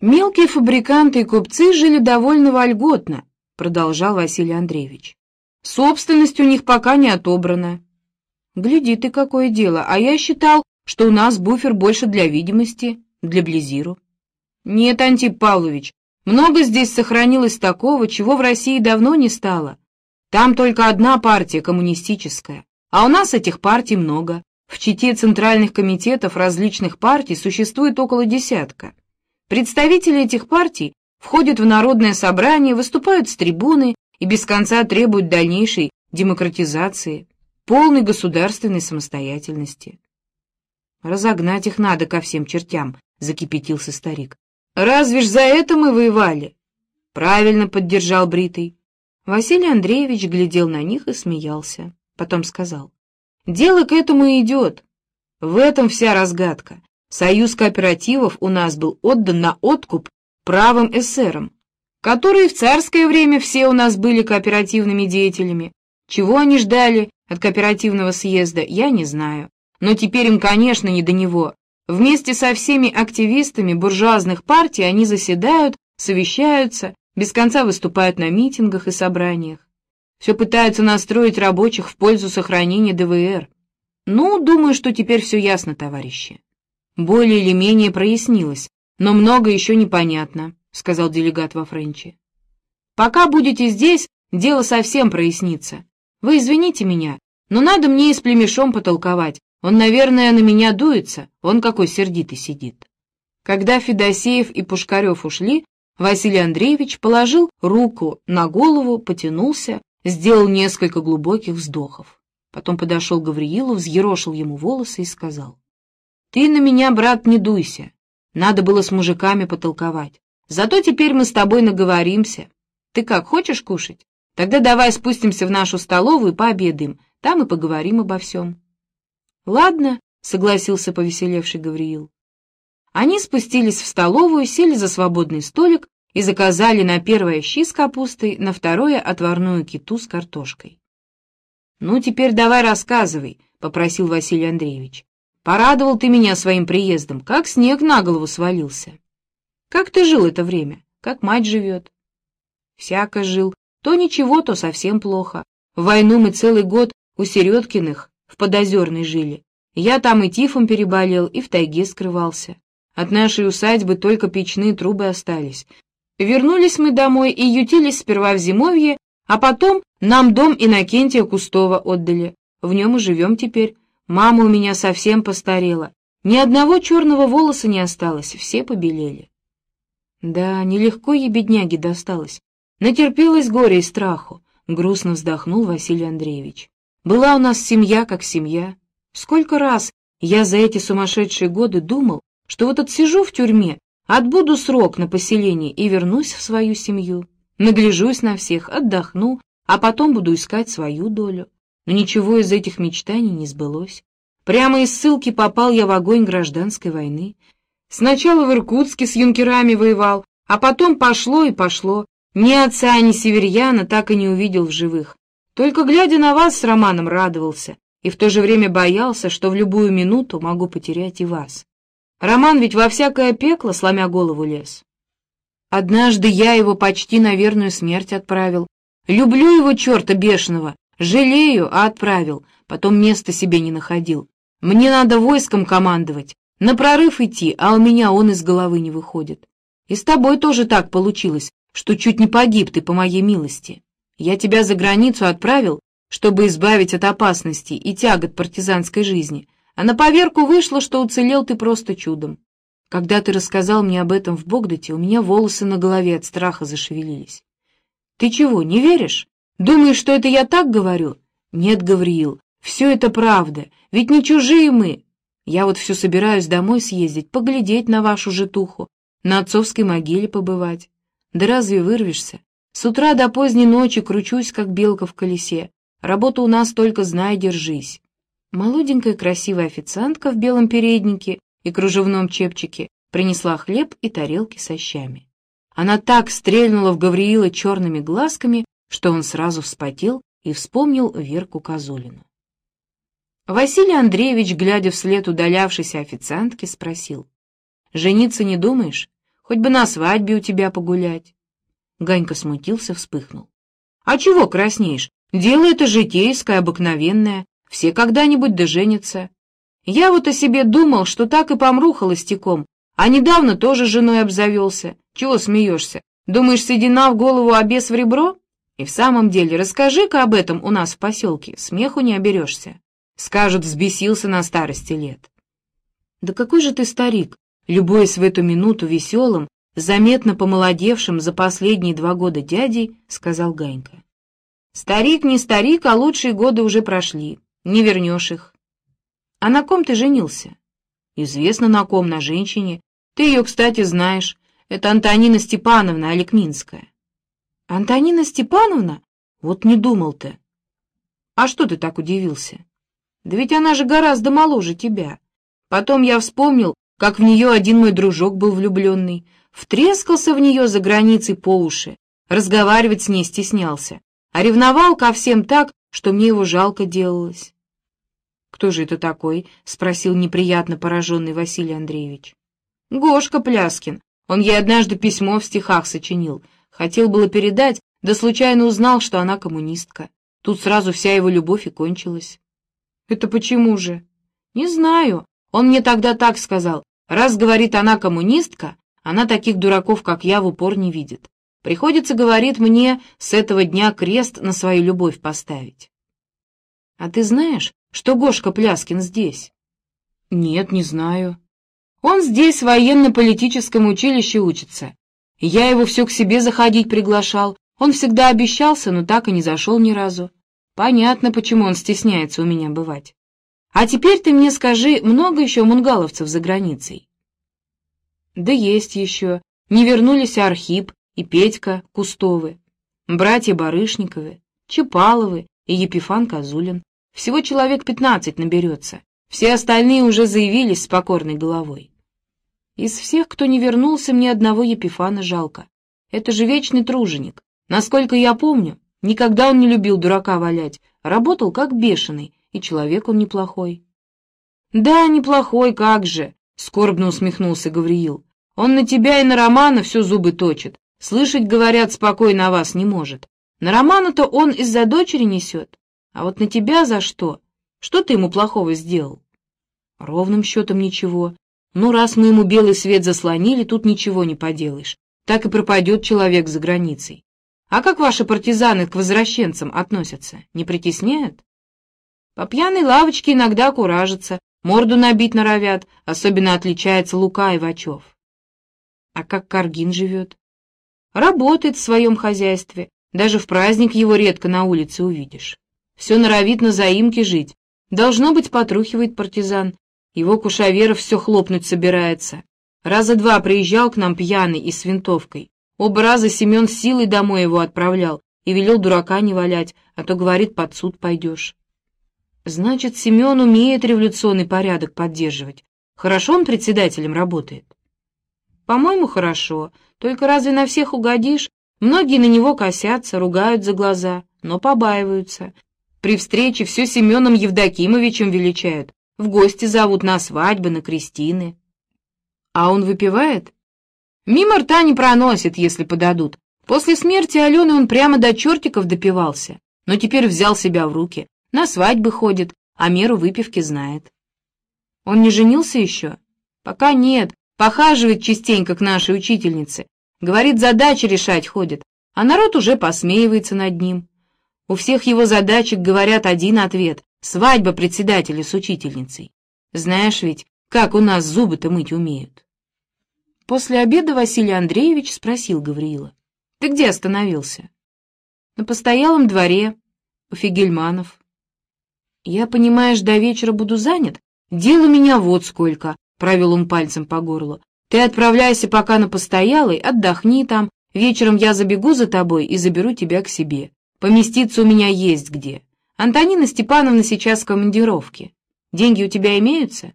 Мелкие фабриканты и купцы жили довольно вольготно, продолжал Василий Андреевич. Собственность у них пока не отобрана. Гляди ты, какое дело, а я считал, что у нас буфер больше для видимости, для Близиру. Нет, Антип Павлович, много здесь сохранилось такого, чего в России давно не стало. Там только одна партия коммунистическая, а у нас этих партий много. В чете центральных комитетов различных партий существует около десятка. Представители этих партий входят в народное собрание, выступают с трибуны и без конца требуют дальнейшей демократизации, полной государственной самостоятельности. «Разогнать их надо ко всем чертям», — закипятился старик. «Разве ж за это мы воевали?» «Правильно поддержал Бритый». Василий Андреевич глядел на них и смеялся. Потом сказал. «Дело к этому идет. В этом вся разгадка. Союз кооперативов у нас был отдан на откуп правым эсерам, которые в царское время все у нас были кооперативными деятелями. Чего они ждали от кооперативного съезда, я не знаю. Но теперь им, конечно, не до него. Вместе со всеми активистами буржуазных партий они заседают, совещаются, без конца выступают на митингах и собраниях. Все пытаются настроить рабочих в пользу сохранения ДВР. Ну, думаю, что теперь все ясно, товарищи более или менее прояснилось, но много еще непонятно», — сказал делегат во Френче. «Пока будете здесь, дело совсем прояснится. Вы извините меня, но надо мне и с племешом потолковать. Он, наверное, на меня дуется, он какой сердитый сидит». Когда Федосеев и Пушкарев ушли, Василий Андреевич положил руку на голову, потянулся, сделал несколько глубоких вздохов. Потом подошел к Гавриилу, взъерошил ему волосы и сказал. Ты на меня, брат, не дуйся. Надо было с мужиками потолковать. Зато теперь мы с тобой наговоримся. Ты как, хочешь кушать? Тогда давай спустимся в нашу столовую и пообедаем. Там и поговорим обо всем. Ладно, согласился повеселевший Гавриил. Они спустились в столовую, сели за свободный столик и заказали на первое щи с капустой, на второе отварную киту с картошкой. «Ну, теперь давай рассказывай», — попросил Василий Андреевич. Порадовал ты меня своим приездом, как снег на голову свалился. Как ты жил это время? Как мать живет? Всяко жил. То ничего, то совсем плохо. В войну мы целый год у Середкиных в Подозерной жили. Я там и тифом переболел, и в тайге скрывался. От нашей усадьбы только печные трубы остались. Вернулись мы домой и ютились сперва в зимовье, а потом нам дом Иннокентия Кустова отдали. В нем и живем теперь. Мама у меня совсем постарела. Ни одного черного волоса не осталось, все побелели. Да, нелегко ей бедняге досталось. Натерпелась горя и страху, грустно вздохнул Василий Андреевич. Была у нас семья как семья. Сколько раз я за эти сумасшедшие годы думал, что вот отсижу в тюрьме, отбуду срок на поселение и вернусь в свою семью. Нагляжусь на всех, отдохну, а потом буду искать свою долю но ничего из этих мечтаний не сбылось. Прямо из ссылки попал я в огонь гражданской войны. Сначала в Иркутске с юнкерами воевал, а потом пошло и пошло. Ни отца, ни северьяна так и не увидел в живых. Только глядя на вас с Романом радовался и в то же время боялся, что в любую минуту могу потерять и вас. Роман ведь во всякое пекло, сломя голову, лез. Однажды я его почти на верную смерть отправил. Люблю его, черта бешеного, Жалею, а отправил, потом места себе не находил. Мне надо войском командовать, на прорыв идти, а у меня он из головы не выходит. И с тобой тоже так получилось, что чуть не погиб ты по моей милости. Я тебя за границу отправил, чтобы избавить от опасностей и тягот партизанской жизни, а на поверку вышло, что уцелел ты просто чудом. Когда ты рассказал мне об этом в Богдате, у меня волосы на голове от страха зашевелились. Ты чего, не веришь? Думаешь, что это я так говорю? Нет, Гавриил, все это правда, ведь не чужие мы. Я вот все собираюсь домой съездить, поглядеть на вашу житуху, на отцовской могиле побывать. Да разве вырвешься? С утра до поздней ночи кручусь, как белка в колесе. Работа у нас только знай, держись. Молоденькая красивая официантка в белом переднике и кружевном чепчике принесла хлеб и тарелки со щами. Она так стрельнула в Гавриила черными глазками, что он сразу вспотел и вспомнил Верку Козулину. Василий Андреевич, глядя вслед удалявшейся официантки, спросил. «Жениться не думаешь? Хоть бы на свадьбе у тебя погулять. Ганька смутился, вспыхнул. А чего краснеешь? Дело это житейское, обыкновенное. Все когда-нибудь доженятся. Я вот о себе думал, что так и помру холостяком, а недавно тоже женой обзавелся. Чего смеешься? Думаешь, седина в голову, а бес в ребро? И в самом деле, расскажи-ка об этом у нас в поселке, смеху не оберешься. Скажут, взбесился на старости лет. Да какой же ты старик, любуясь в эту минуту веселым, заметно помолодевшим за последние два года дядей, сказал Ганька. Старик не старик, а лучшие годы уже прошли, не вернешь их. А на ком ты женился? Известно на ком, на женщине. Ты ее, кстати, знаешь. Это Антонина Степановна Аликминская. Антонина Степановна? Вот не думал ты. А что ты так удивился? Да ведь она же гораздо моложе тебя. Потом я вспомнил, как в нее один мой дружок был влюбленный, втрескался в нее за границей по уши, разговаривать с ней стеснялся, а ревновал ко всем так, что мне его жалко делалось. «Кто же это такой?» — спросил неприятно пораженный Василий Андреевич. «Гошка Пляскин. Он ей однажды письмо в стихах сочинил. Хотел было передать, да случайно узнал, что она коммунистка. Тут сразу вся его любовь и кончилась». «Это почему же?» «Не знаю. Он мне тогда так сказал. Раз, говорит, она коммунистка, она таких дураков, как я, в упор не видит. Приходится, говорит, мне с этого дня крест на свою любовь поставить. А ты знаешь, что Гошка Пляскин здесь? Нет, не знаю. Он здесь в военно-политическом училище учится. Я его все к себе заходить приглашал. Он всегда обещался, но так и не зашел ни разу. Понятно, почему он стесняется у меня бывать. А теперь ты мне скажи, много еще мунгаловцев за границей? Да есть еще. Не вернулись Архип и Петька Кустовы, братья Барышниковы, Чапаловы и Епифан Козулин. Всего человек пятнадцать наберется. Все остальные уже заявились с покорной головой. Из всех, кто не вернулся, мне одного Епифана жалко. Это же вечный труженик. Насколько я помню, никогда он не любил дурака валять, работал как бешеный, и человек он неплохой. «Да, неплохой, как же!» — скорбно усмехнулся Гавриил. «Он на тебя и на Романа все зубы точит. Слышать, говорят, спокойно о вас не может. На Романа-то он из-за дочери несет. А вот на тебя за что? Что ты ему плохого сделал? Ровным счетом ничего. Ну, раз мы ему белый свет заслонили, тут ничего не поделаешь. Так и пропадет человек за границей. А как ваши партизаны к возвращенцам относятся? Не притесняют? По пьяной лавочке иногда куражатся, морду набить норовят, особенно отличается Лука Ивачев. А как Каргин живет? Работает в своем хозяйстве, даже в праздник его редко на улице увидишь. Все норовит на заимке жить. Должно быть, потрухивает партизан. Его Кушаверов все хлопнуть собирается. Раза два приезжал к нам пьяный и с винтовкой. Оба раза Семен силой домой его отправлял и велел дурака не валять, а то, говорит, под суд пойдешь. Значит, Семен умеет революционный порядок поддерживать. Хорошо он председателем работает? По-моему, хорошо. Только разве на всех угодишь? Многие на него косятся, ругают за глаза, но побаиваются. При встрече все Семеном Евдокимовичем величают. В гости зовут на свадьбы, на крестины. А он выпивает? Мимо рта не проносит, если подадут. После смерти Алены он прямо до чертиков допивался, но теперь взял себя в руки. На свадьбы ходит, а меру выпивки знает. Он не женился еще? Пока нет, похаживает частенько к нашей учительнице. Говорит, задачи решать ходит, а народ уже посмеивается над ним. У всех его задачек говорят один ответ — свадьба председателя с учительницей. Знаешь ведь, как у нас зубы-то мыть умеют. После обеда Василий Андреевич спросил Гавриила. — Ты где остановился? — На постоялом дворе, у Фигельманов. — Я, понимаешь, до вечера буду занят. Дел у меня вот сколько, — провел он пальцем по горлу. — Ты отправляйся пока на постоялый, отдохни там. Вечером я забегу за тобой и заберу тебя к себе. Поместиться у меня есть где. Антонина Степановна сейчас в командировке. Деньги у тебя имеются?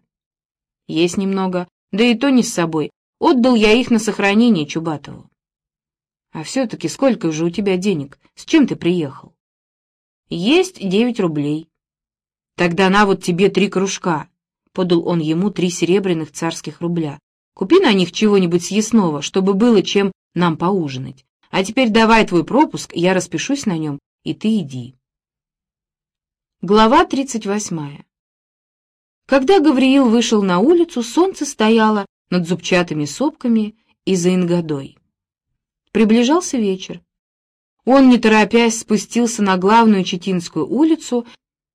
Есть немного, да и то не с собой. Отдал я их на сохранение Чубатову. А все-таки сколько же у тебя денег? С чем ты приехал? Есть девять рублей. Тогда на вот тебе три кружка. Подал он ему три серебряных царских рубля. Купи на них чего-нибудь съестного, чтобы было чем нам поужинать. А теперь давай твой пропуск, я распишусь на нем, и ты иди. Глава 38. Когда Гавриил вышел на улицу, солнце стояло над зубчатыми сопками и за ингодой. Приближался вечер. Он, не торопясь, спустился на главную Четинскую улицу,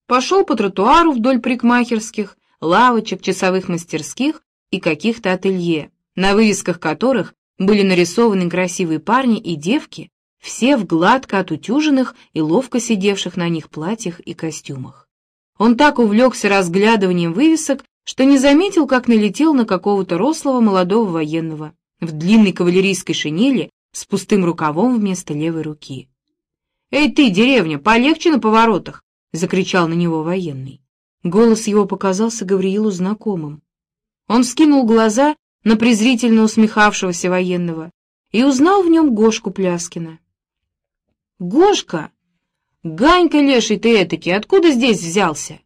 пошел по тротуару вдоль прикмахерских, лавочек, часовых мастерских и каких-то ателье, на вывесках которых были нарисованы красивые парни и девки, все в гладко отутюженных и ловко сидевших на них платьях и костюмах. Он так увлекся разглядыванием вывесок, что не заметил, как налетел на какого-то рослого молодого военного в длинной кавалерийской шинели с пустым рукавом вместо левой руки. «Эй ты, деревня, полегче на поворотах!» — закричал на него военный. Голос его показался Гавриилу знакомым. Он вскинул глаза на презрительно усмехавшегося военного и узнал в нем Гошку Пляскина. «Гошка! Ганька леший ты этакий, откуда здесь взялся?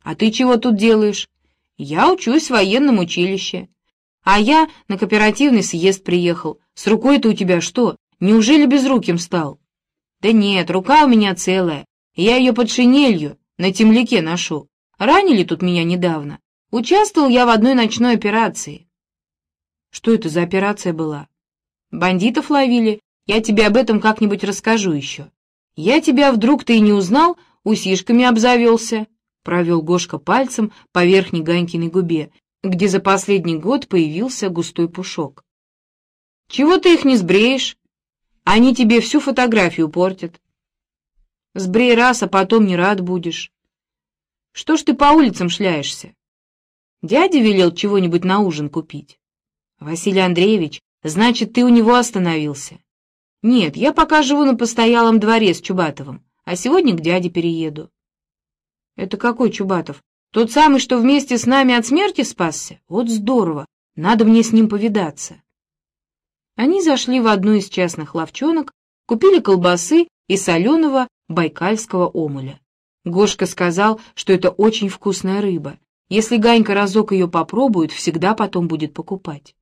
А ты чего тут делаешь? Я учусь в военном училище. А я на кооперативный съезд приехал. С рукой-то у тебя что, неужели безруким стал? Да нет, рука у меня целая. Я ее под шинелью на темляке ношу. Ранили тут меня недавно. Участвовал я в одной ночной операции. Что это за операция была? Бандитов ловили. Я тебе об этом как-нибудь расскажу еще. Я тебя вдруг ты и не узнал, усишками обзавелся. Провел Гошка пальцем по верхней Ганькиной губе, где за последний год появился густой пушок. Чего ты их не сбреешь? Они тебе всю фотографию портят. Сбрей раз, а потом не рад будешь. Что ж ты по улицам шляешься? Дядя велел чего-нибудь на ужин купить. Василий Андреевич, значит, ты у него остановился? Нет, я пока живу на постоялом дворе с Чубатовым, а сегодня к дяде перееду. Это какой Чубатов? Тот самый, что вместе с нами от смерти спасся? Вот здорово, надо мне с ним повидаться. Они зашли в одну из частных ловчонок, купили колбасы и соленого байкальского омуля. Гошка сказал, что это очень вкусная рыба, если Ганька разок ее попробует, всегда потом будет покупать.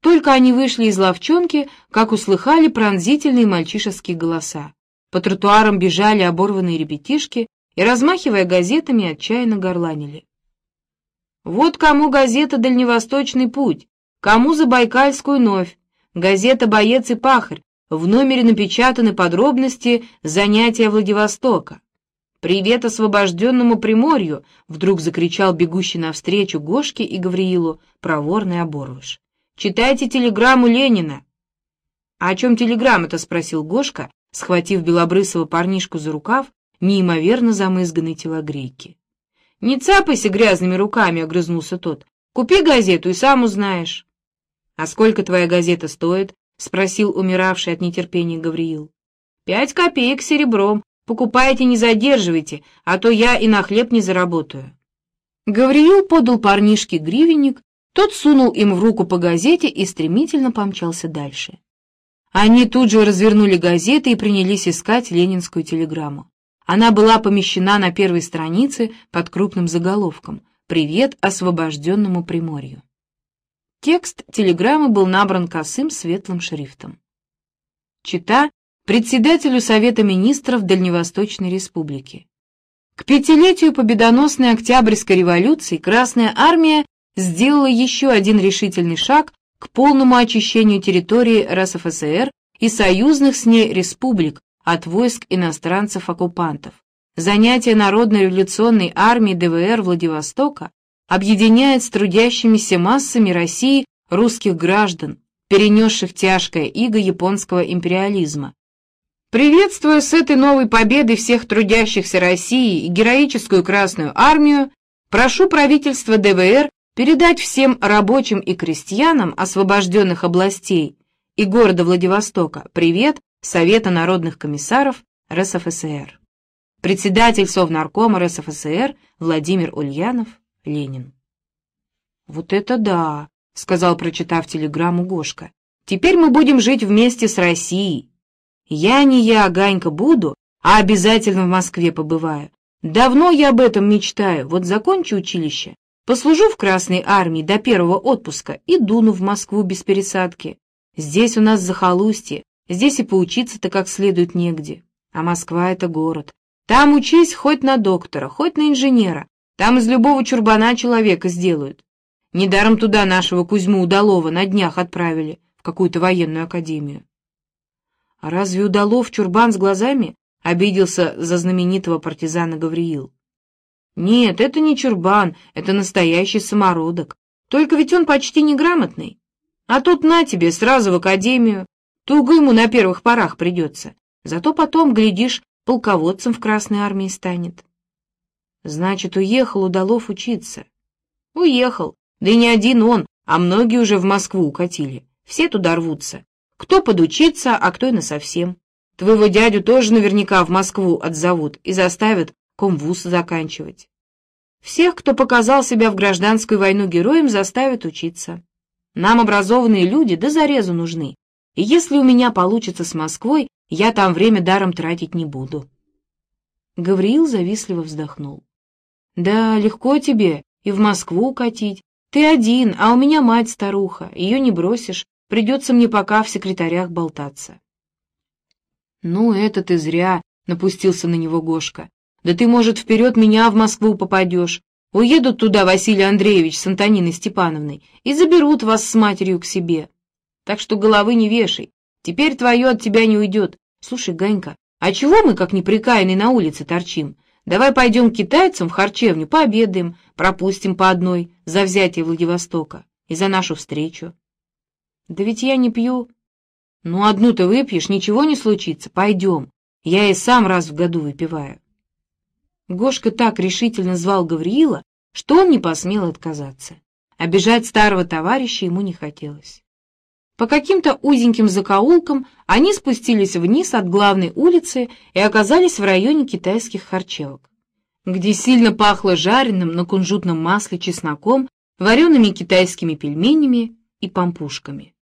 Только они вышли из ловчонки, как услыхали пронзительные мальчишеские голоса. По тротуарам бежали оборванные ребятишки и, размахивая газетами, отчаянно горланили. Вот кому газета «Дальневосточный путь», кому «Забайкальскую новь», газета «Боец и пахарь», в номере напечатаны подробности занятия Владивостока. «Привет освобожденному Приморью!» — вдруг закричал бегущий навстречу Гошке и Гавриилу проворный оборвыш. «Читайте телеграмму Ленина!» «А о чем телеграмма-то?» — спросил Гошка, схватив белобрысого парнишку за рукав неимоверно замызганной телогрейки. «Не цапайся грязными руками!» — огрызнулся тот. «Купи газету и сам узнаешь». «А сколько твоя газета стоит?» — спросил умиравший от нетерпения Гавриил. «Пять копеек серебром», Покупайте, не задерживайте, а то я и на хлеб не заработаю. Гавриил подал парнишке гривенник, тот сунул им в руку по газете и стремительно помчался дальше. Они тут же развернули газеты и принялись искать ленинскую телеграмму. Она была помещена на первой странице под крупным заголовком «Привет освобожденному Приморью». Текст телеграммы был набран косым светлым шрифтом. Чита председателю Совета министров Дальневосточной Республики. К пятилетию победоносной Октябрьской революции Красная Армия сделала еще один решительный шаг к полному очищению территории РСФСР и союзных с ней республик от войск иностранцев-оккупантов. Занятие Народно-революционной армии ДВР Владивостока объединяет с трудящимися массами России русских граждан, перенесших тяжкое иго японского империализма, Приветствуя с этой новой победой всех трудящихся России и героическую Красную Армию, прошу правительство ДВР передать всем рабочим и крестьянам освобожденных областей и города Владивостока привет Совета народных комиссаров РСФСР. Председатель Совнаркома РСФСР Владимир Ульянов, Ленин. «Вот это да!» — сказал, прочитав телеграмму Гошка. «Теперь мы будем жить вместе с Россией, я не я, Ганька, буду, а обязательно в Москве побываю. Давно я об этом мечтаю, вот закончу училище, Послужу в Красной армии до первого отпуска и дуну в Москву без пересадки. Здесь у нас захолустье, здесь и поучиться-то как следует негде. А Москва — это город. Там учись хоть на доктора, хоть на инженера. Там из любого чурбана человека сделают. Недаром туда нашего Кузьму Удалова на днях отправили, в какую-то военную академию. А разве Удалов чурбан с глазами? Обиделся за знаменитого партизана Гавриил. Нет, это не чурбан, это настоящий самородок. Только ведь он почти неграмотный. А тут на тебе, сразу в академию. Туго ему на первых порах придется. Зато потом, глядишь, полководцем в Красной армии станет. Значит, уехал Удалов учиться. Уехал. Да и не один он, а многие уже в Москву укатили. Все туда рвутся. Кто подучиться, а кто и насовсем. Твоего дядю тоже наверняка в Москву отзовут и заставят комвуз заканчивать. Всех, кто показал себя в гражданскую войну героем, заставят учиться. Нам образованные люди до зарезу нужны, и если у меня получится с Москвой, я там время даром тратить не буду. Гавриил завистливо вздохнул. Да, легко тебе и в Москву укатить. Ты один, а у меня мать старуха, ее не бросишь, придется мне пока в секретарях болтаться. Ну, это ты зря, напустился на него Гошка. Да ты, может, вперед меня в Москву попадешь. Уедут туда Василий Андреевич с Антониной Степановной и заберут вас с матерью к себе. Так что головы не вешай. Теперь твое от тебя не уйдет. Слушай, Ганька, а чего мы, как неприкаянные, на улице торчим? Давай пойдем к китайцам в харчевню, пообедаем, пропустим по одной за взятие Владивостока и за нашу встречу. Да ведь я не пью. Ну, одну ты выпьешь, ничего не случится. Пойдем. Я и сам раз в году выпиваю. Гошка так решительно звал Гавриила, что он не посмел отказаться. Обижать старого товарища ему не хотелось. По каким-то узеньким закоулкам они спустились вниз от главной улицы и оказались в районе китайских харчевок, где сильно пахло жареным на кунжутном масле чесноком, вареными китайскими пельменями и пампушками.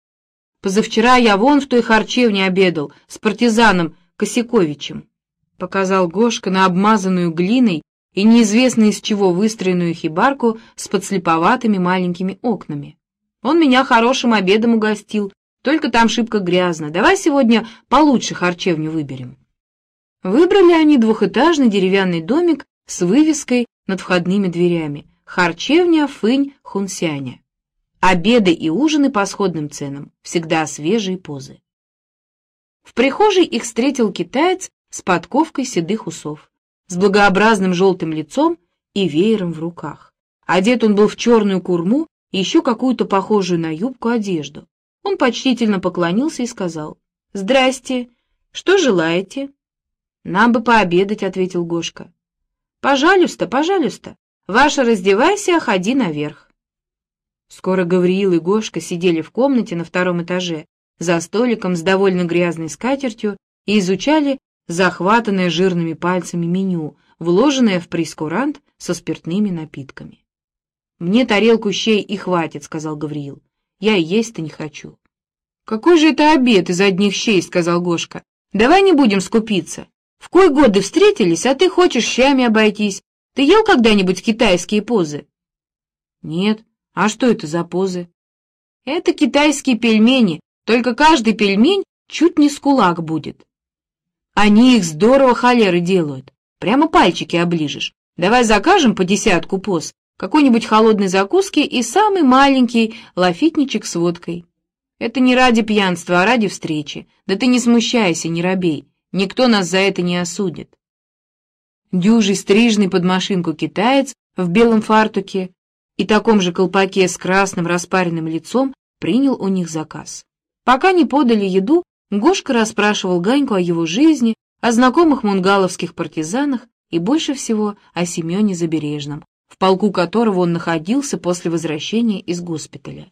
Позавчера я вон в той харчевне обедал с партизаном Косяковичем. — показал Гошка на обмазанную глиной и неизвестно из чего выстроенную хибарку с подслеповатыми маленькими окнами. «Он меня хорошим обедом угостил, только там шибко грязно. Давай сегодня получше харчевню выберем». Выбрали они двухэтажный деревянный домик с вывеской над входными дверями «Харчевня Фынь Хунсяня». Обеды и ужины по сходным ценам, всегда свежие позы. В прихожей их встретил китаец с подковкой седых усов, с благообразным желтым лицом и веером в руках. Одет он был в черную курму и еще какую-то похожую на юбку одежду. Он почтительно поклонился и сказал, «Здрасте, что желаете?» «Нам бы пообедать», — ответил Гошка. «Пожалуйста, пожалуйста, ваша раздевайся, ходи наверх». Скоро Гавриил и Гошка сидели в комнате на втором этаже за столиком с довольно грязной скатертью и изучали захватанное жирными пальцами меню, вложенное в прескурант со спиртными напитками. «Мне тарелку щей и хватит», — сказал Гавриил. «Я и есть-то не хочу». «Какой же это обед из одних щей?» — сказал Гошка. «Давай не будем скупиться. В кой годы встретились, а ты хочешь щами обойтись. Ты ел когда-нибудь китайские позы?» «Нет. А что это за позы?» «Это китайские пельмени, только каждый пельмень чуть не с кулак будет. Они их здорово холеры делают. Прямо пальчики оближешь. Давай закажем по десятку поз, какой-нибудь холодной закуски и самый маленький лафитничек с водкой. Это не ради пьянства, а ради встречи. Да ты не смущайся, не робей. Никто нас за это не осудит. Дюжий, стрижный под машинку китаец в белом фартуке и таком же колпаке с красным распаренным лицом принял у них заказ. Пока не подали еду, Гошка расспрашивал Ганьку о его жизни, о знакомых мунгаловских партизанах и больше всего о Семене Забережном, в полку которого он находился после возвращения из госпиталя.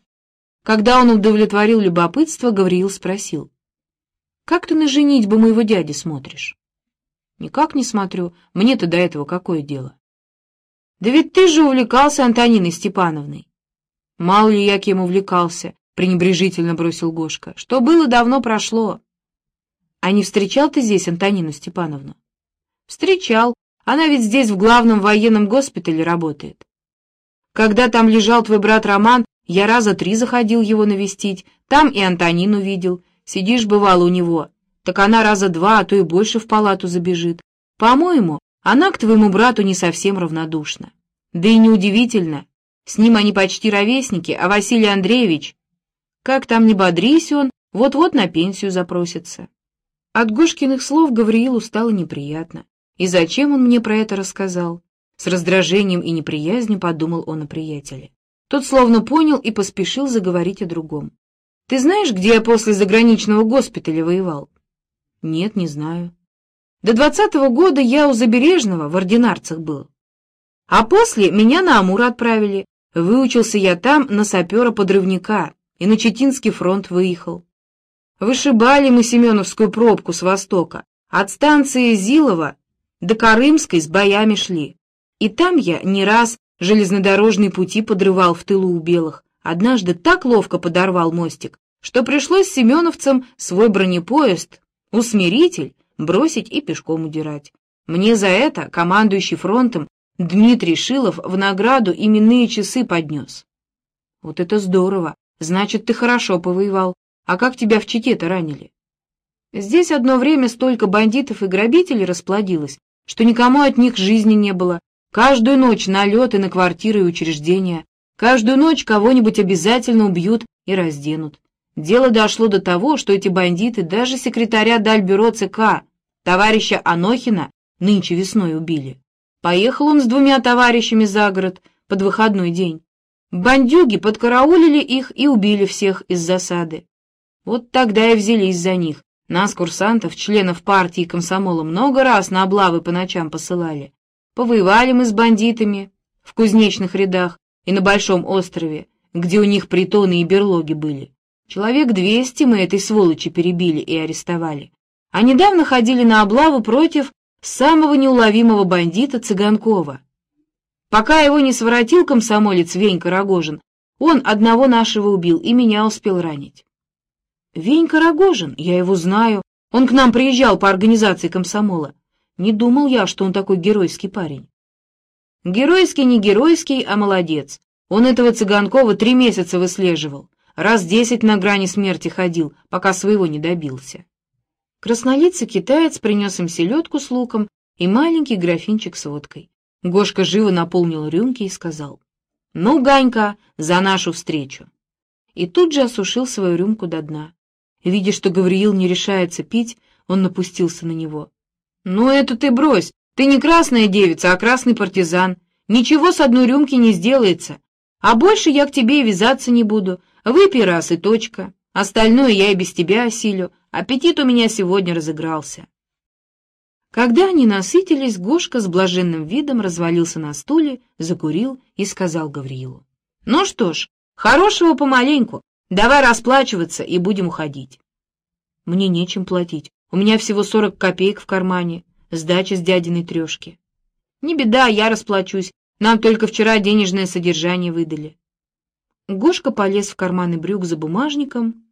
Когда он удовлетворил любопытство, Гавриил спросил, «Как ты на женитьбу моего дяди смотришь?» «Никак не смотрю. Мне-то до этого какое дело?» «Да ведь ты же увлекался Антониной Степановной». «Мало ли я кем увлекался. — пренебрежительно бросил Гошка. — Что было, давно прошло. — А не встречал ты здесь Антонину Степановну? — Встречал. Она ведь здесь в главном военном госпитале работает. Когда там лежал твой брат Роман, я раза три заходил его навестить, там и Антонину видел. Сидишь, бывало, у него. Так она раза два, а то и больше в палату забежит. По-моему, она к твоему брату не совсем равнодушна. Да и неудивительно. С ним они почти ровесники, а Василий Андреевич... Как там не бодрись он, вот-вот на пенсию запросится. От Гошкиных слов Гавриилу стало неприятно. И зачем он мне про это рассказал? С раздражением и неприязнью подумал он о приятеле. Тот словно понял и поспешил заговорить о другом. «Ты знаешь, где я после заграничного госпиталя воевал?» «Нет, не знаю». «До двадцатого года я у Забережного в ординарцах был. А после меня на Амур отправили. Выучился я там на сапера-подрывника и на Читинский фронт выехал. Вышибали мы Семеновскую пробку с востока. От станции Зилова до Карымской с боями шли. И там я не раз железнодорожные пути подрывал в тылу у белых. Однажды так ловко подорвал мостик, что пришлось семеновцам свой бронепоезд, усмиритель, бросить и пешком удирать. Мне за это командующий фронтом Дмитрий Шилов в награду именные часы поднес. Вот это здорово! Значит, ты хорошо повоевал. А как тебя в Чите-то ранили? Здесь одно время столько бандитов и грабителей расплодилось, что никому от них жизни не было. Каждую ночь налеты на квартиры и учреждения. Каждую ночь кого-нибудь обязательно убьют и разденут. Дело дошло до того, что эти бандиты даже секретаря Дальбюро ЦК, товарища Анохина, нынче весной убили. Поехал он с двумя товарищами за город под выходной день. Бандюги подкараулили их и убили всех из засады. Вот тогда и взялись за них. Нас, курсантов, членов партии и комсомола, много раз на облавы по ночам посылали. Повоевали мы с бандитами в кузнечных рядах и на Большом острове, где у них притоны и берлоги были. Человек двести мы этой сволочи перебили и арестовали. А недавно ходили на облаву против самого неуловимого бандита Цыганкова. Пока его не своротил комсомолец Венька Рогожин, он одного нашего убил и меня успел ранить. Венька Рогожин, я его знаю. Он к нам приезжал по организации комсомола. Не думал я, что он такой геройский парень. Геройский не геройский, а молодец. Он этого Цыганкова три месяца выслеживал. Раз десять на грани смерти ходил, пока своего не добился. Краснолицый китаец принес им селедку с луком и маленький графинчик с водкой. Гошка живо наполнил рюмки и сказал, «Ну, Ганька, за нашу встречу!» И тут же осушил свою рюмку до дна. Видя, что Гавриил не решается пить, он напустился на него. «Ну это ты брось! Ты не красная девица, а красный партизан. Ничего с одной рюмки не сделается. А больше я к тебе и вязаться не буду. Выпей раз и точка. Остальное я и без тебя осилю. Аппетит у меня сегодня разыгрался». Когда они насытились, Гошка с блаженным видом развалился на стуле, закурил и сказал Гавриилу. «Ну что ж, хорошего помаленьку. Давай расплачиваться и будем уходить. Мне нечем платить. У меня всего сорок копеек в кармане. Сдача с дядиной трешки. Не беда, я расплачусь. Нам только вчера денежное содержание выдали. Гошка полез в карманы брюк за бумажником,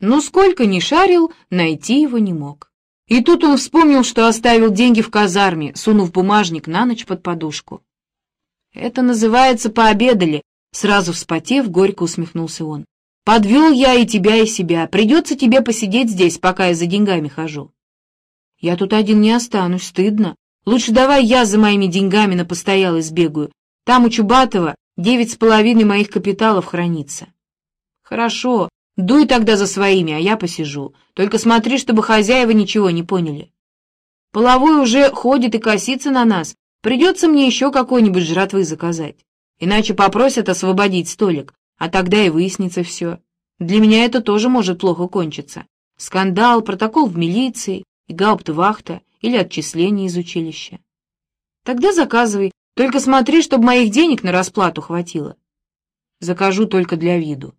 но сколько ни шарил, найти его не мог. И тут он вспомнил, что оставил деньги в казарме, сунув бумажник на ночь под подушку. «Это называется пообедали», — сразу вспотев, горько усмехнулся он. Подвел я и тебя, и себя. Придется тебе посидеть здесь, пока я за деньгами хожу. Я тут один не останусь, стыдно. Лучше давай я за моими деньгами на постоялый сбегаю. Там у Чубатова девять с половиной моих капиталов хранится. Хорошо, дуй тогда за своими, а я посижу. Только смотри, чтобы хозяева ничего не поняли. Половой уже ходит и косится на нас. Придется мне еще какой-нибудь жратвы заказать. Иначе попросят освободить столик, а тогда и выяснится все. Для меня это тоже может плохо кончиться. Скандал, протокол в милиции, и гауптвахта или отчисление из училища. Тогда заказывай, только смотри, чтобы моих денег на расплату хватило. Закажу только для виду.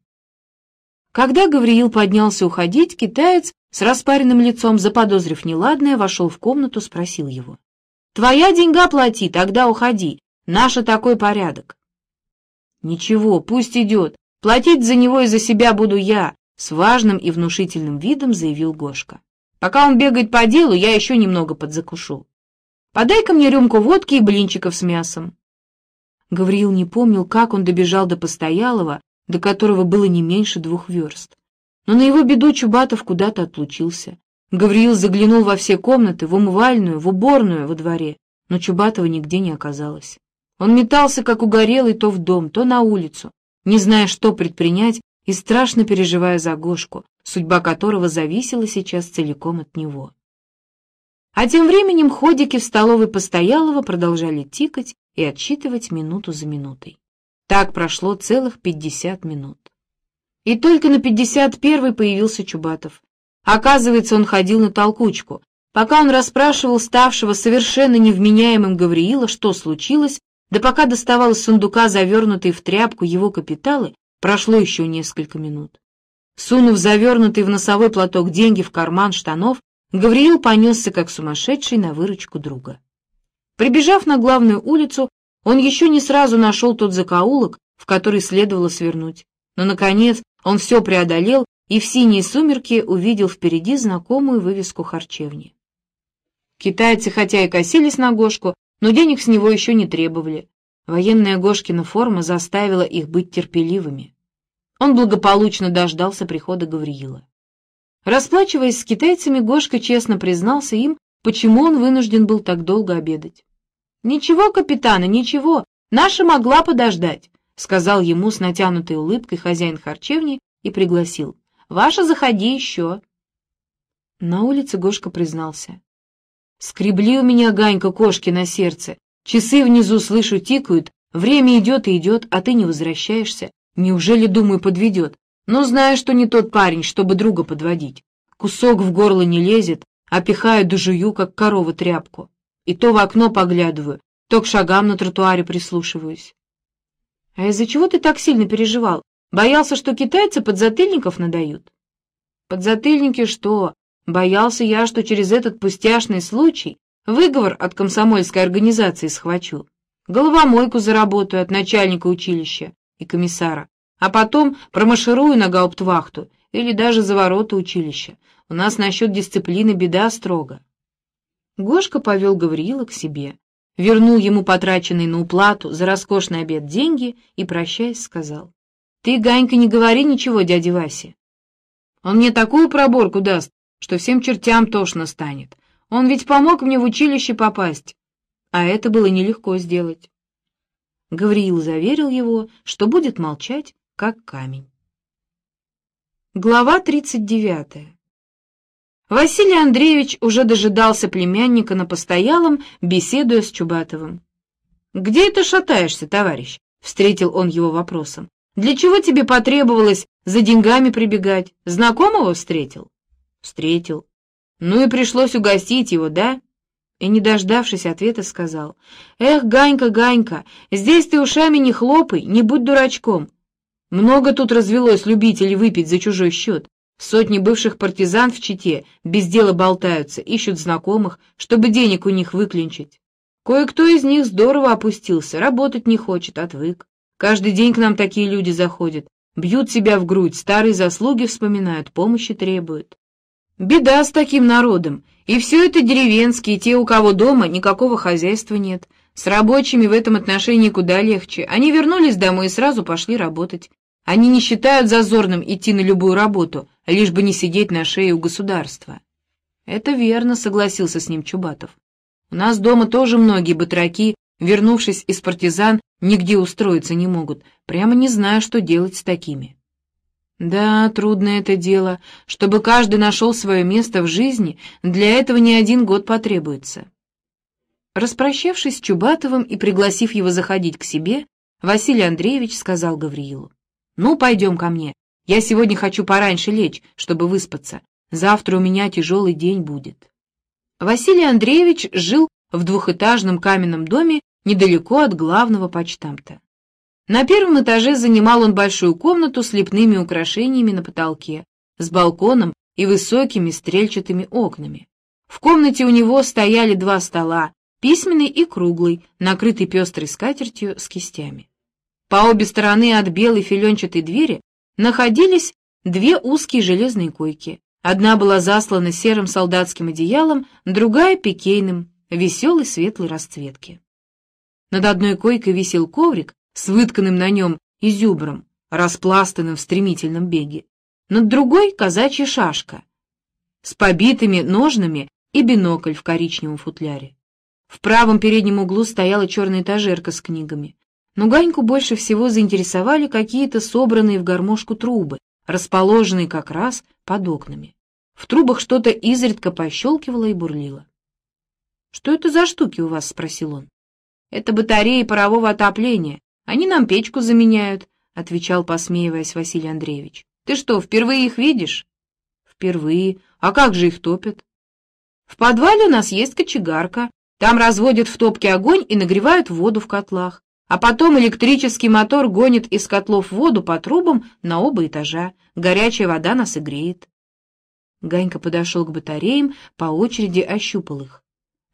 Когда Гавриил поднялся уходить, китаец с распаренным лицом, заподозрив неладное, вошел в комнату, спросил его. «Твоя деньга плати, тогда уходи. Наша такой порядок». «Ничего, пусть идет. Платить за него и за себя буду я», — с важным и внушительным видом заявил Гошка. «Пока он бегает по делу, я еще немного подзакушу. Подай-ка мне рюмку водки и блинчиков с мясом». Гавриил не помнил, как он добежал до постоялого, до которого было не меньше двух верст. Но на его беду Чубатов куда-то отлучился. Гавриил заглянул во все комнаты, в умывальную, в уборную во дворе, но Чубатова нигде не оказалось. Он метался, как угорелый, то в дом, то на улицу, не зная, что предпринять, и страшно переживая за Гошку, судьба которого зависела сейчас целиком от него. А тем временем ходики в столовой Постоялого продолжали тикать и отсчитывать минуту за минутой. Так прошло целых пятьдесят минут. И только на пятьдесят первый появился Чубатов. Оказывается, он ходил на толкучку. Пока он расспрашивал ставшего совершенно невменяемым Гавриила, что случилось, да пока доставал из сундука завернутые в тряпку его капиталы, прошло еще несколько минут. Сунув завернутый в носовой платок деньги в карман штанов, Гавриил понесся как сумасшедший на выручку друга. Прибежав на главную улицу, он еще не сразу нашел тот закоулок, в который следовало свернуть. Но, наконец, он все преодолел и в синие сумерки увидел впереди знакомую вывеску харчевни. Китайцы хотя и косились на Гошку, но денег с него еще не требовали. Военная Гошкина форма заставила их быть терпеливыми. Он благополучно дождался прихода Гавриила. Расплачиваясь с китайцами, Гошка честно признался им, почему он вынужден был так долго обедать. «Ничего, капитана, ничего, наша могла подождать», — сказал ему с натянутой улыбкой хозяин харчевни и пригласил. «Ваша, заходи еще». На улице Гошка признался. «Скребли у меня, Ганька, кошки на сердце. Часы внизу, слышу, тикают, время идет и идет, а ты не возвращаешься. Неужели, думаю, подведет? Но знаю, что не тот парень, чтобы друга подводить. Кусок в горло не лезет, а пихаю да жую, как корова тряпку. И то в окно поглядываю, то к шагам на тротуаре прислушиваюсь. А из-за чего ты так сильно переживал? Боялся, что китайцы подзатыльников надают? Подзатыльники что? Боялся я, что через этот пустяшный случай выговор от комсомольской организации схвачу. Головомойку заработаю от начальника училища и комиссара, а потом промаширую на гауптвахту или даже за ворота училища. У нас насчет дисциплины беда строго. Гошка повел Гавриила к себе, вернул ему потраченные на уплату за роскошный обед деньги и, прощаясь, сказал. «Ты, Ганька, не говори ничего дяде Васе. Он мне такую проборку даст, что всем чертям тошно станет. Он ведь помог мне в училище попасть, а это было нелегко сделать». Гавриил заверил его, что будет молчать, как камень. Глава тридцать девятая. Василий Андреевич уже дожидался племянника на постоялом, беседуя с Чубатовым. «Где это шатаешься, товарищ?» — встретил он его вопросом. «Для чего тебе потребовалось за деньгами прибегать? Знакомого встретил?» «Встретил. Ну и пришлось угостить его, да?» И, не дождавшись ответа, сказал. «Эх, Ганька, Ганька, здесь ты ушами не хлопай, не будь дурачком. Много тут развелось любителей выпить за чужой счет. Сотни бывших партизан в Чите без дела болтаются, ищут знакомых, чтобы денег у них выклинчить. Кое-кто из них здорово опустился, работать не хочет, отвык. Каждый день к нам такие люди заходят, бьют себя в грудь, старые заслуги вспоминают, помощи требуют. Беда с таким народом, и все это деревенские, те, у кого дома никакого хозяйства нет. С рабочими в этом отношении куда легче. Они вернулись домой и сразу пошли работать. Они не считают зазорным идти на любую работу, лишь бы не сидеть на шее у государства. Это верно, согласился с ним Чубатов. У нас дома тоже многие батраки, вернувшись из партизан, нигде устроиться не могут. Прямо не знаю, что делать с такими. Да, трудно это дело. Чтобы каждый нашел свое место в жизни, для этого не один год потребуется. Распрощавшись с Чубатовым и пригласив его заходить к себе, Василий Андреевич сказал Гавриилу. «Ну, пойдем ко мне. Я сегодня хочу пораньше лечь, чтобы выспаться. Завтра у меня тяжелый день будет». Василий Андреевич жил в двухэтажном каменном доме недалеко от главного почтамта. На первом этаже занимал он большую комнату с лепными украшениями на потолке, с балконом и высокими стрельчатыми окнами. В комнате у него стояли два стола, письменный и круглый, накрытый пестрой скатертью с кистями. По обе стороны от белой филенчатой двери находились две узкие железные койки. Одна была заслана серым солдатским одеялом, другая — пикейным, веселой светлой расцветки. Над одной койкой висел коврик с вытканным на нем изюбром, распластанным в стремительном беге. Над другой — казачья шашка с побитыми ножнами и бинокль в коричневом футляре. В правом переднем углу стояла черная этажерка с книгами. Но Ганьку больше всего заинтересовали какие-то собранные в гармошку трубы, расположенные как раз под окнами. В трубах что-то изредка пощелкивало и бурлило. — Что это за штуки у вас? — спросил он. — Это батареи парового отопления. Они нам печку заменяют, — отвечал, посмеиваясь Василий Андреевич. — Ты что, впервые их видишь? — Впервые. А как же их топят? — В подвале у нас есть кочегарка. Там разводят в топке огонь и нагревают воду в котлах. А потом электрический мотор гонит из котлов воду по трубам на оба этажа. Горячая вода нас и греет. Ганька подошел к батареям, по очереди ощупал их.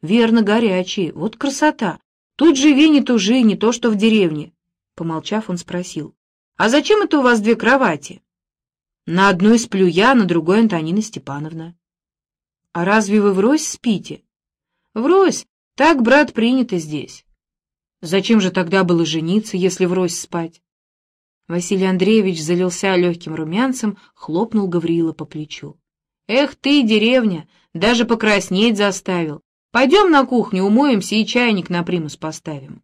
Верно, горячие, вот красота. Тут живи не тужи, не то что в деревне. Помолчав, он спросил. А зачем это у вас две кровати? На одной сплю я, на другой Антонина Степановна. А разве вы врозь спите? Врозь, так, брат, принято здесь. Зачем же тогда было жениться, если врозь спать? Василий Андреевич залился легким румянцем, хлопнул Гавриила по плечу. «Эх ты, деревня, даже покраснеть заставил. Пойдем на кухню, умоемся и чайник на примус поставим».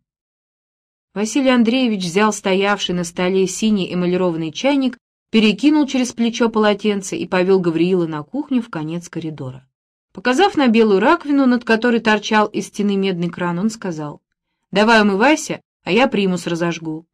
Василий Андреевич взял стоявший на столе синий эмалированный чайник, перекинул через плечо полотенце и повел Гавриила на кухню в конец коридора. Показав на белую раковину, над которой торчал из стены медный кран, он сказал, Давай умывайся, а я примус разожгу.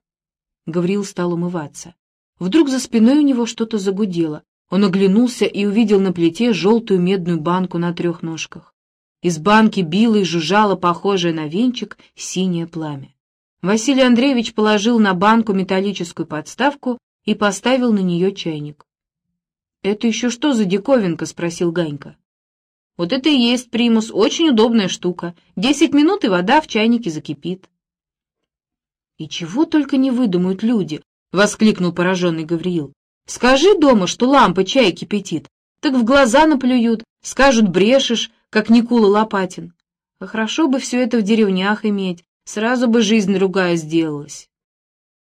Гавриил стал умываться. Вдруг за спиной у него что-то загудело. Он оглянулся и увидел на плите желтую медную банку на трех ножках. Из банки било и жужжало, похожее на венчик, синее пламя. Василий Андреевич положил на банку металлическую подставку и поставил на нее чайник. — Это еще что за диковинка? — спросил Ганька. Вот это и есть примус, очень удобная штука. Десять минут, и вода в чайнике закипит. — И чего только не выдумают люди, — воскликнул пораженный Гавриил. — Скажи дома, что лампа чай кипятит, так в глаза наплюют, скажут брешешь, как Никула Лопатин. А хорошо бы все это в деревнях иметь, сразу бы жизнь другая сделалась.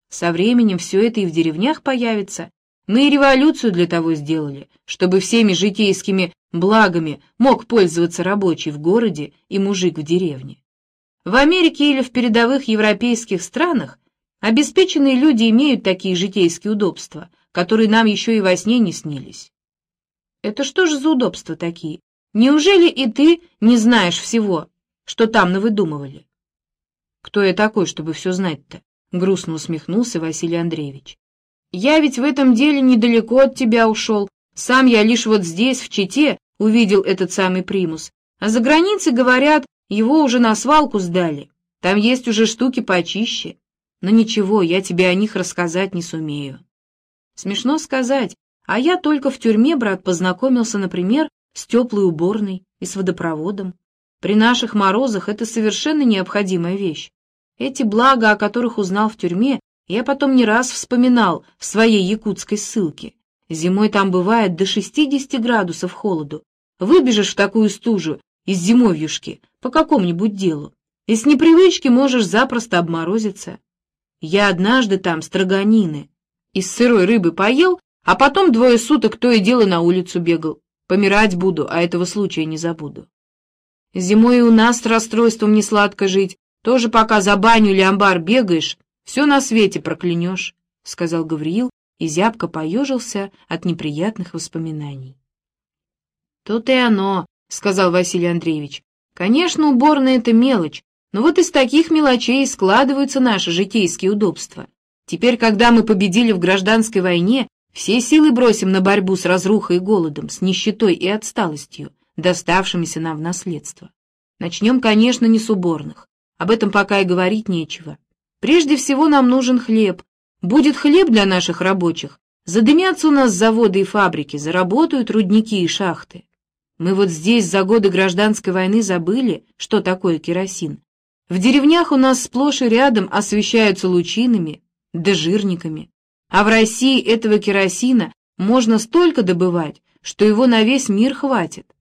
Со временем все это и в деревнях появится. Мы и революцию для того сделали, чтобы всеми житейскими благами мог пользоваться рабочий в городе и мужик в деревне. В Америке или в передовых европейских странах обеспеченные люди имеют такие житейские удобства, которые нам еще и во сне не снились. Это что же за удобства такие? Неужели и ты не знаешь всего, что там навыдумывали? Кто я такой, чтобы все знать-то? Грустно усмехнулся Василий Андреевич. Я ведь в этом деле недалеко от тебя ушел, сам я лишь вот здесь, в Чите, увидел этот самый примус. А за границей, говорят, его уже на свалку сдали. Там есть уже штуки почище. Но ничего, я тебе о них рассказать не сумею. Смешно сказать, а я только в тюрьме, брат, познакомился, например, с теплой уборной и с водопроводом. При наших морозах это совершенно необходимая вещь. Эти блага, о которых узнал в тюрьме, я потом не раз вспоминал в своей якутской ссылке. Зимой там бывает до 60 градусов холоду. Выбежишь в такую стужу из зимовьюшки по какому-нибудь делу, и с непривычки можешь запросто обморозиться. Я однажды там строганины из сырой рыбы поел, а потом двое суток то и дело на улицу бегал. Помирать буду, а этого случая не забуду. Зимой у нас с расстройством не сладко жить. Тоже пока за баню или амбар бегаешь, все на свете проклянешь, — сказал Гавриил и зябко поежился от неприятных воспоминаний. «Тут и оно», — сказал Василий Андреевич. «Конечно, уборная — это мелочь, но вот из таких мелочей складываются наши житейские удобства. Теперь, когда мы победили в гражданской войне, все силы бросим на борьбу с разрухой и голодом, с нищетой и отсталостью, доставшимися нам в наследство. Начнем, конечно, не с уборных. Об этом пока и говорить нечего. Прежде всего нам нужен хлеб, Будет хлеб для наших рабочих, задымятся у нас заводы и фабрики, заработают рудники и шахты. Мы вот здесь за годы гражданской войны забыли, что такое керосин. В деревнях у нас сплошь и рядом освещаются лучинами да жирниками. А в России этого керосина можно столько добывать, что его на весь мир хватит.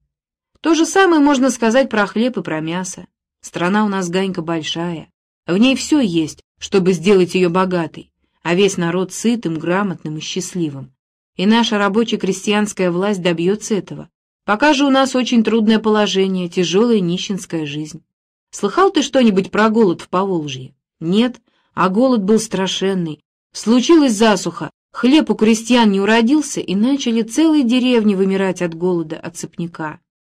То же самое можно сказать про хлеб и про мясо. Страна у нас, Ганька, большая. В ней все есть, чтобы сделать ее богатой, а весь народ сытым, грамотным и счастливым. И наша рабоче-крестьянская власть добьется этого. Пока же у нас очень трудное положение, тяжелая нищенская жизнь. Слыхал ты что-нибудь про голод в Поволжье? Нет, а голод был страшенный. Случилась засуха, хлеб у крестьян не уродился, и начали целые деревни вымирать от голода, от цепняка.